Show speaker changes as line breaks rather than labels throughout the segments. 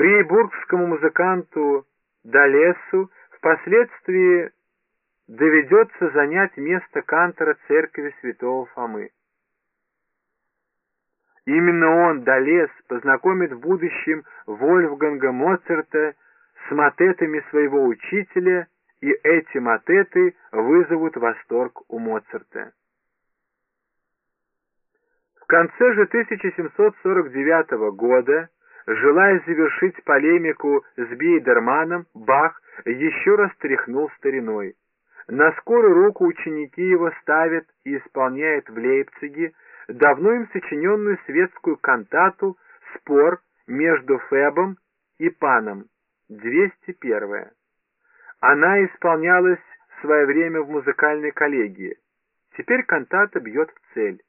Фрейбургскому музыканту Далесу впоследствии доведется занять место кантора церкви святого Фомы. Именно он, Далес, познакомит в будущем Вольфганга Моцарта с матетами своего учителя, и эти матеты вызовут восторг у Моцарта. В конце же 1749 года, желая завершить полемику с Бейдерманом, Бах еще раз тряхнул стариной. На скорую руку ученики его ставят и исполняют в Лейпциге давно им сочиненную светскую кантату «Спор между Фебом и Паном» 201. Она исполнялась в свое время в музыкальной коллегии. Теперь кантата бьет в цель.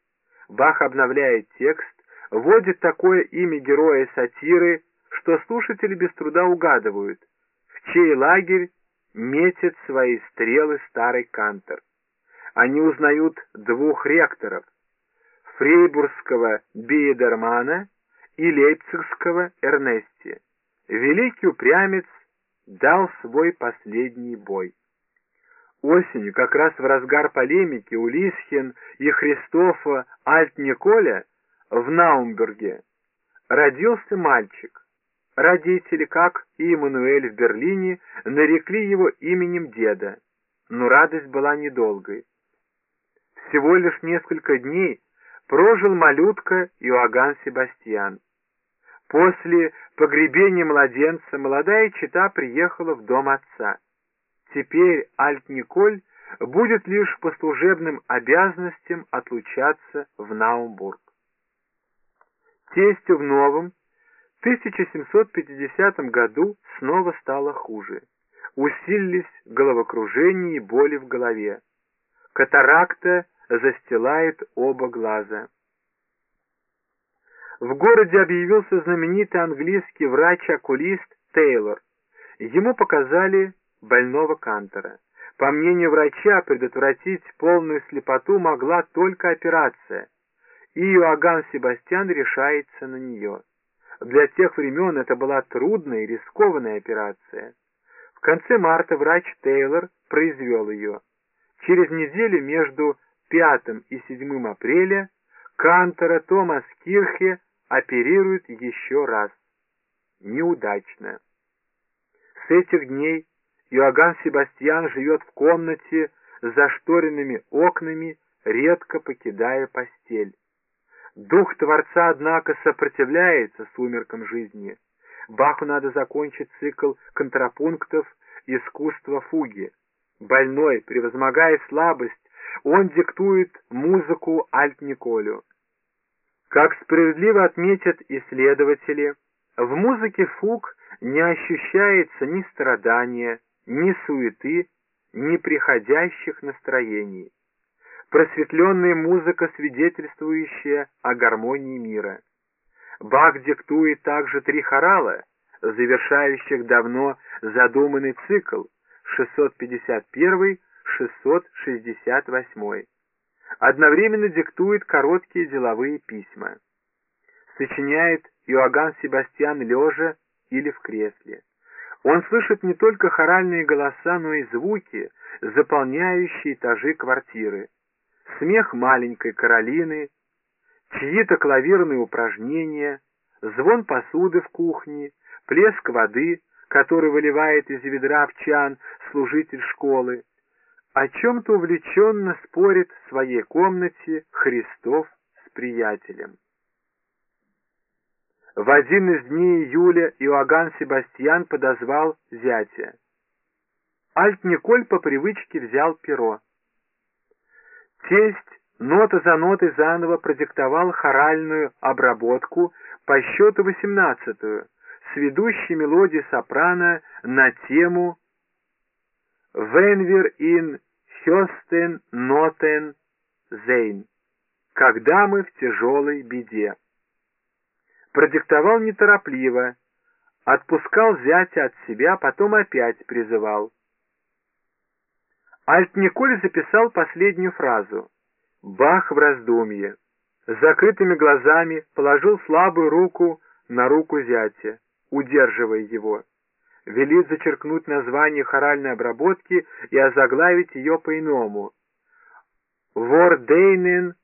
Бах обновляет текст, вводит такое имя героя сатиры, что слушатели без труда угадывают, в чей лагерь метит свои стрелы старый кантор. Они узнают двух ректоров, фрейбургского Биедермана и лейпцигского Эрнести. Великий упрямец дал свой последний бой. Осенью, как раз в разгар полемики у Лисхин и Христофа Альт-Николя в Наумберге родился мальчик. Родители, как и Эммануэль в Берлине, нарекли его именем деда, но радость была недолгой. Всего лишь несколько дней прожил малютка Иоганн Себастьян. После погребения младенца молодая чита приехала в дом отца. Теперь Альт-Николь будет лишь по служебным обязанностям отлучаться в Наумбург. Тестю в новом 1750 году снова стало хуже. Усилились головокружение и боли в голове. Катаракта застилает оба глаза. В городе объявился знаменитый английский врач-окулист Тейлор. Ему показали больного Кантера. По мнению врача, предотвратить полную слепоту могла только операция, и Иоганн Себастьян решается на нее. Для тех времен это была трудная и рискованная операция. В конце марта врач Тейлор произвел ее. Через неделю между 5 и 7 апреля Кантора Томас Кирхе оперируют еще раз. Неудачно. С этих дней Иоганн Себастьян живет в комнате с зашторенными окнами, редко покидая постель. Дух Творца, однако, сопротивляется сумеркам жизни. Баху надо закончить цикл контрапунктов искусства фуги. Больной, превозмогая слабость, он диктует музыку Альт-Николю. Как справедливо отметят исследователи, в музыке фуг не ощущается ни страдания, ни суеты, ни приходящих настроений. Просветленная музыка, свидетельствующая о гармонии мира. Бах диктует также три хорала, завершающих давно задуманный цикл 651-668. Одновременно диктует короткие деловые письма. Сочиняет Иоганн Себастьян лежа или в кресле. Он слышит не только хоральные голоса, но и звуки, заполняющие этажи квартиры. Смех маленькой Каролины, чьи-то клавирные упражнения, звон посуды в кухне, плеск воды, который выливает из ведра в чан служитель школы, о чем-то увлеченно спорит в своей комнате Христов с приятелем. В один из дней июля Иоганн Себастьян подозвал зятя. Альт-Николь по привычке взял перо. Тесть нота за нотой заново продиктовал хоральную обработку по счету восемнадцатую с ведущей мелодией сопрано на тему «Венвер ин хёстен нотен зейн» «Когда мы в тяжелой беде» продиктовал неторопливо, отпускал зятя от себя, потом опять призывал. Альт-Николь записал последнюю фразу. Бах в раздумье. С закрытыми глазами положил слабую руку на руку зятя. удерживая его. Велит зачеркнуть название хоральной обработки и озаглавить ее по-иному. «Вордейнен